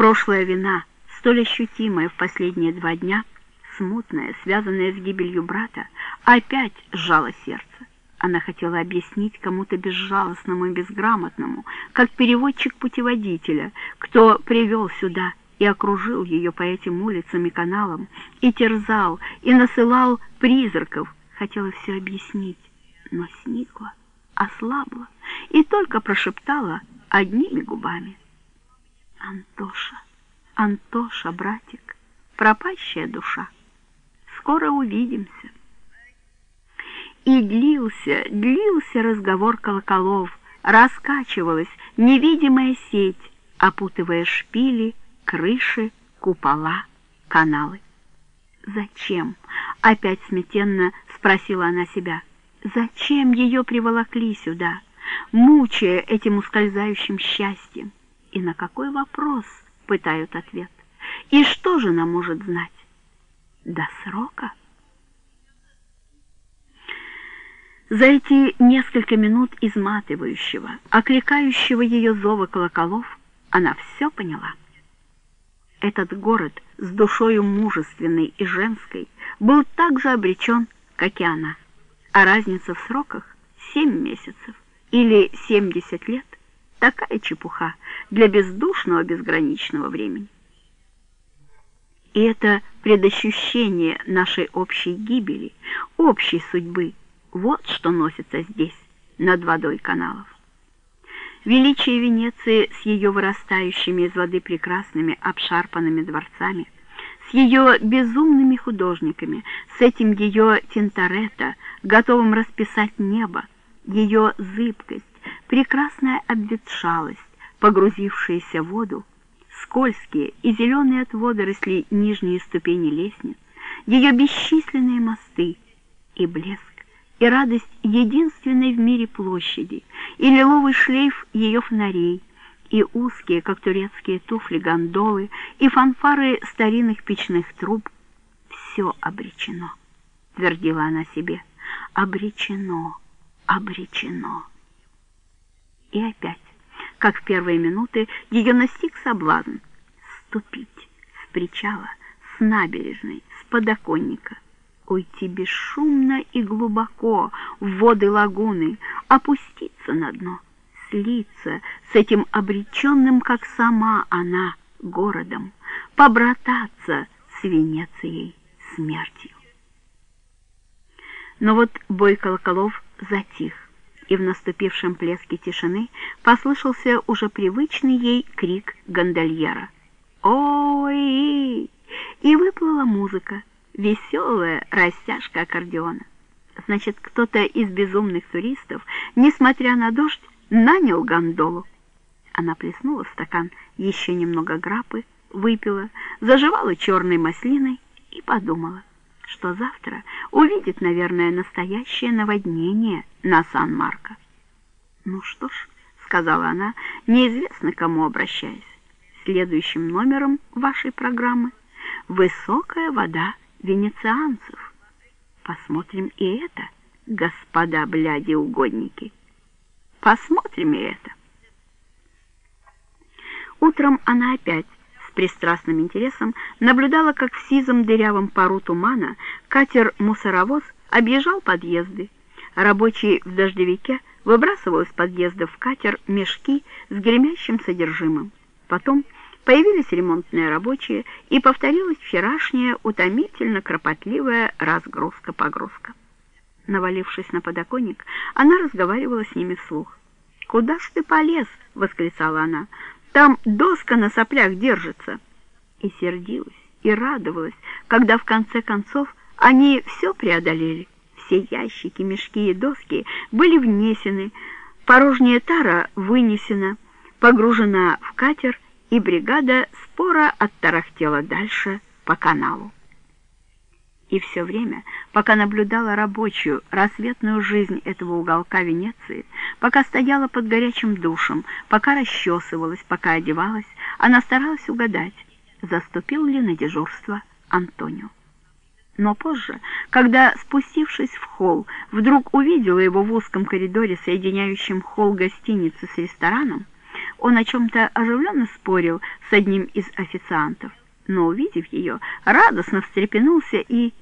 Прошлая вина, столь ощутимая в последние два дня, смутная, связанная с гибелью брата, опять сжала сердце. Она хотела объяснить кому-то безжалостному и безграмотному, как переводчик путеводителя, кто привел сюда и окружил ее по этим улицам и каналам, и терзал, и насылал призраков. Хотела все объяснить, но сникла, ослабла и только прошептала одними губами. «Антоша, Антоша, братик, пропащая душа, скоро увидимся». И длился, длился разговор колоколов, раскачивалась невидимая сеть, опутывая шпили, крыши, купола, каналы. «Зачем?» — опять смятенно спросила она себя. «Зачем ее приволокли сюда, мучая этим ускользающим счастьем? И на какой вопрос?» — пытают ответ. «И что же она может знать? До срока?» За эти несколько минут изматывающего, окликающего ее зова колоколов, она все поняла. Этот город с душою мужественной и женской был так же обречен, как и она. А разница в сроках — семь месяцев или семьдесят лет — такая чепуха для бездушного безграничного времени. И это предощущение нашей общей гибели, общей судьбы, вот что носится здесь, над водой каналов. Величие Венеции с ее вырастающими из воды прекрасными обшарпанными дворцами, с ее безумными художниками, с этим ее тинторетто, готовым расписать небо, ее зыбкость, прекрасная обветшалость, погрузившаяся в воду, скользкие и зеленые от водорослей нижние ступени лестниц, ее бесчисленные мосты и блеск и радость единственной в мире площади, и лиловый шлейф ее фонарей, и узкие, как турецкие туфли, гондолы, и фанфары старинных печных труб. Все обречено, твердила она себе, обречено, обречено. И опять, как в первые минуты, ее настиг соблазн ступить с причала, с набережной, с подоконника — уйти бесшумно и глубоко в воды лагуны, опуститься на дно, слиться с этим обреченным, как сама она, городом, побрататься с Венецией смертью. Но вот бой колоколов затих, и в наступившем плеске тишины послышался уже привычный ей крик гондольера. «Ой!» И выплыла музыка, веселая растяжка аккордеона. Значит, кто-то из безумных туристов, несмотря на дождь, нанял гондолу. Она плеснула в стакан еще немного грапы, выпила, заживала черной маслиной и подумала, что завтра увидит, наверное, настоящее наводнение на Сан-Марко. «Ну что ж», — сказала она, неизвестно кому обращаясь, следующим номером вашей программы «Высокая вода венецианцев. Посмотрим и это, господа бляди-угодники. Посмотрим и это. Утром она опять с пристрастным интересом наблюдала, как в сизом дырявом пару тумана катер-мусоровоз объезжал подъезды. Рабочий в дождевике выбрасывал из подъезда в катер мешки с гремящим содержимым. Потом Появились ремонтные рабочие, и повторилась вчерашняя утомительно кропотливая разгрузка-погрузка. Навалившись на подоконник, она разговаривала с ними вслух. «Куда ж ты полез?» — восклицала она. «Там доска на соплях держится». И сердилась, и радовалась, когда в конце концов они все преодолели. Все ящики, мешки и доски были внесены, порожняя тара вынесена, погружена в катер и бригада спора оттарахтела дальше по каналу. И все время, пока наблюдала рабочую, рассветную жизнь этого уголка Венеции, пока стояла под горячим душем, пока расчесывалась, пока одевалась, она старалась угадать, заступил ли на дежурство Антонио. Но позже, когда, спустившись в холл, вдруг увидела его в узком коридоре, соединяющем холл гостиницы с рестораном, он о чем-то оживленно спорил с одним из официантов, но, увидев ее, радостно встрепенулся и